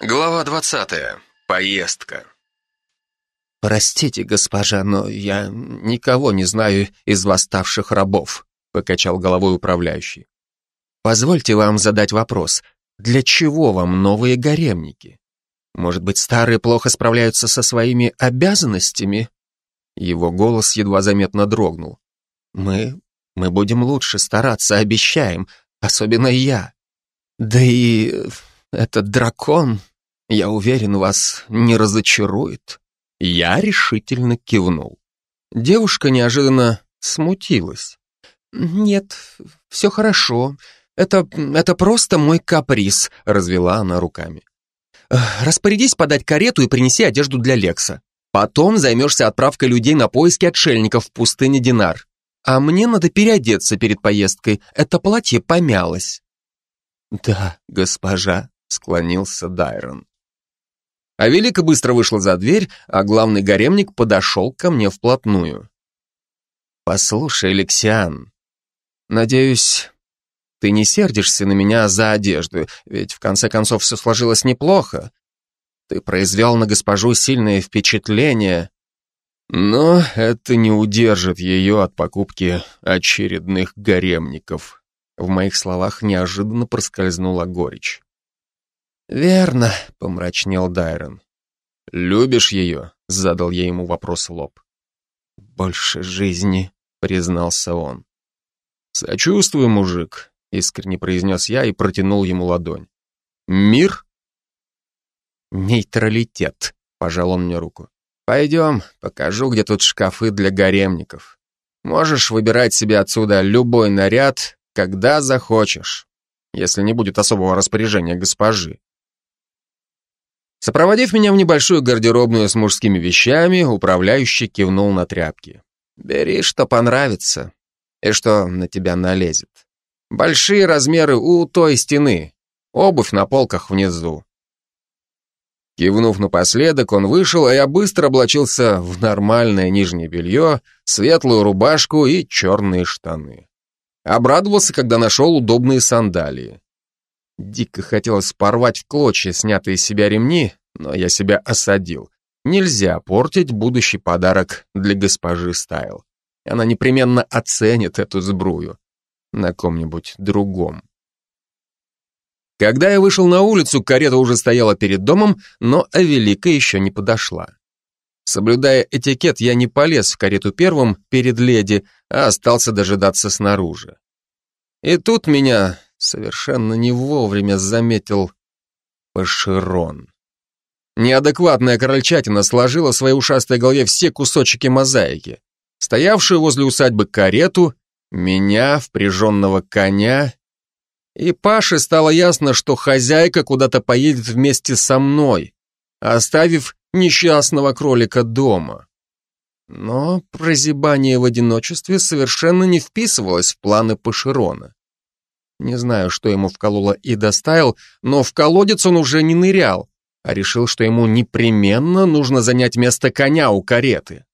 Глава 20. Поездка. «Простите, госпожа, но я никого не знаю из восставших рабов», покачал головой управляющий. «Позвольте вам задать вопрос. Для чего вам новые гаремники? Может быть, старые плохо справляются со своими обязанностями?» Его голос едва заметно дрогнул. «Мы... мы будем лучше стараться, обещаем, особенно я. Да и этот дракон, я уверен, вас не разочарует. Я решительно кивнул. Девушка неожиданно смутилась. Нет, все хорошо. Это, это просто мой каприз, развела она руками. Распорядись подать карету и принеси одежду для Лекса. Потом займешься отправкой людей на поиски отшельников в пустыне Динар. А мне надо переодеться перед поездкой. Это платье помялось. Да, госпожа, склонился Дайрон. А Велика быстро вышла за дверь, а главный гаремник подошел ко мне вплотную. «Послушай, Алексиан, надеюсь, ты не сердишься на меня за одежду, ведь в конце концов все сложилось неплохо. Ты произвел на госпожу сильное впечатление, но это не удержит ее от покупки очередных гаремников». В моих словах неожиданно проскользнула горечь. «Верно», — помрачнел Дайрон. «Любишь ее?» — задал я ему вопрос лоб. «Больше жизни», — признался он. «Сочувствую, мужик», — искренне произнес я и протянул ему ладонь. «Мир?» «Нейтралитет», — пожал он мне руку. «Пойдем, покажу, где тут шкафы для гаремников. Можешь выбирать себе отсюда любой наряд, когда захочешь, если не будет особого распоряжения госпожи. Сопроводив меня в небольшую гардеробную с мужскими вещами, управляющий кивнул на тряпки. «Бери, что понравится, и что на тебя налезет. Большие размеры у той стены, обувь на полках внизу». Кивнув напоследок, он вышел, а я быстро облачился в нормальное нижнее белье, светлую рубашку и черные штаны. Обрадовался, когда нашел удобные сандалии. Дико хотелось порвать в клочья снятые из себя ремни, но я себя осадил. Нельзя портить будущий подарок для госпожи Стайл. Она непременно оценит эту сбрую на ком-нибудь другом. Когда я вышел на улицу, карета уже стояла перед домом, но Авелика еще не подошла. Соблюдая этикет, я не полез в карету первым перед леди, а остался дожидаться снаружи. И тут меня совершенно не вовремя заметил Паширон. Неадекватная крольчатина сложила в своей ушастой голове все кусочки мозаики. Стоявшую возле усадьбы карету, меня, впряженного коня, и Паше стало ясно, что хозяйка куда-то поедет вместе со мной, оставив несчастного кролика дома. Но прозябание в одиночестве совершенно не вписывалось в планы Паширона. Не знаю, что ему вкололо и доставил, но в колодец он уже не нырял, а решил, что ему непременно нужно занять место коня у кареты.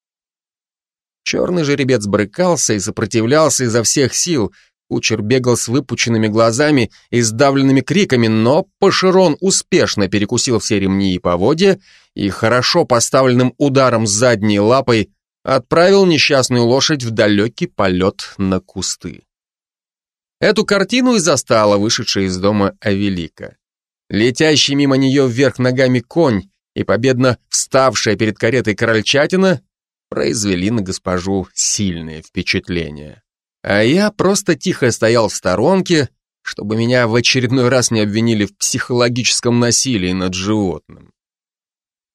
Черный жеребец брыкался и сопротивлялся изо всех сил, кучер бегал с выпученными глазами и сдавленными криками, но Пашерон успешно перекусил все ремни и поводья и хорошо поставленным ударом задней лапой отправил несчастную лошадь в далекий полет на кусты. Эту картину и застала вышедшая из дома Авелика. Летящий мимо нее вверх ногами конь и победно вставшая перед каретой крольчатина произвели на госпожу сильное впечатление. А я просто тихо стоял в сторонке, чтобы меня в очередной раз не обвинили в психологическом насилии над животным.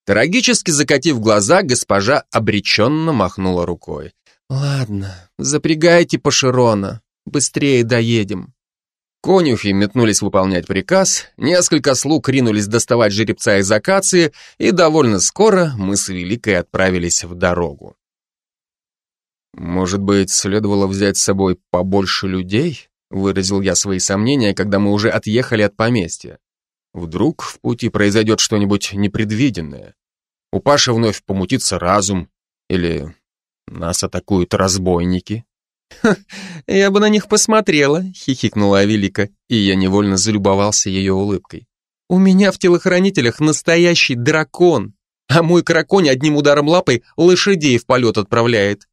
Трагически закатив глаза, госпожа обреченно махнула рукой. «Ладно, запрягайте Паширона, быстрее доедем». Конюхи метнулись выполнять приказ, несколько слуг ринулись доставать жеребца из акации, и довольно скоро мы с Великой отправились в дорогу. «Может быть, следовало взять с собой побольше людей?» выразил я свои сомнения, когда мы уже отъехали от поместья. Вдруг в пути произойдет что-нибудь непредвиденное. У Паши вновь помутится разум, или нас атакуют разбойники. я бы на них посмотрела», — хихикнула Авелика, и я невольно залюбовался ее улыбкой. У меня в телохранителях настоящий дракон, а мой краконь одним ударом лапой лошадей в полет отправляет.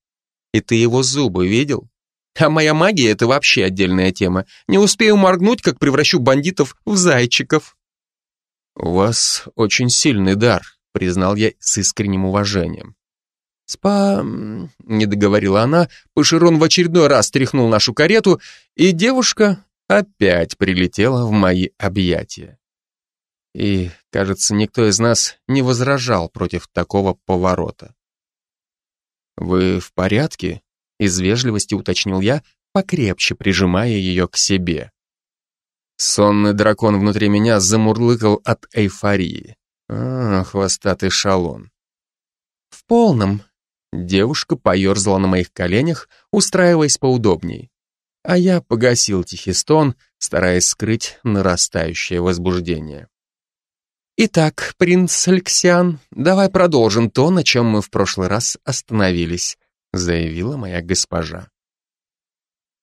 И ты его зубы видел? А моя магия — это вообще отдельная тема. Не успею моргнуть, как превращу бандитов в зайчиков. У вас очень сильный дар, признал я с искренним уважением. «Спа...» — не договорила она, Паширон в очередной раз тряхнул нашу карету, и девушка опять прилетела в мои объятия. И, кажется, никто из нас не возражал против такого поворота. «Вы в порядке?» — из вежливости уточнил я, покрепче прижимая ее к себе. Сонный дракон внутри меня замурлыкал от эйфории. А, хвостатый шалон. В полном, Девушка поерзала на моих коленях, устраиваясь поудобней. А я погасил тихий стон, стараясь скрыть нарастающее возбуждение. «Итак, принц Алексиан, давай продолжим то, на чем мы в прошлый раз остановились», заявила моя госпожа.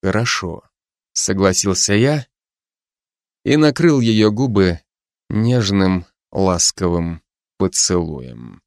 «Хорошо», — согласился я и накрыл ее губы нежным, ласковым поцелуем.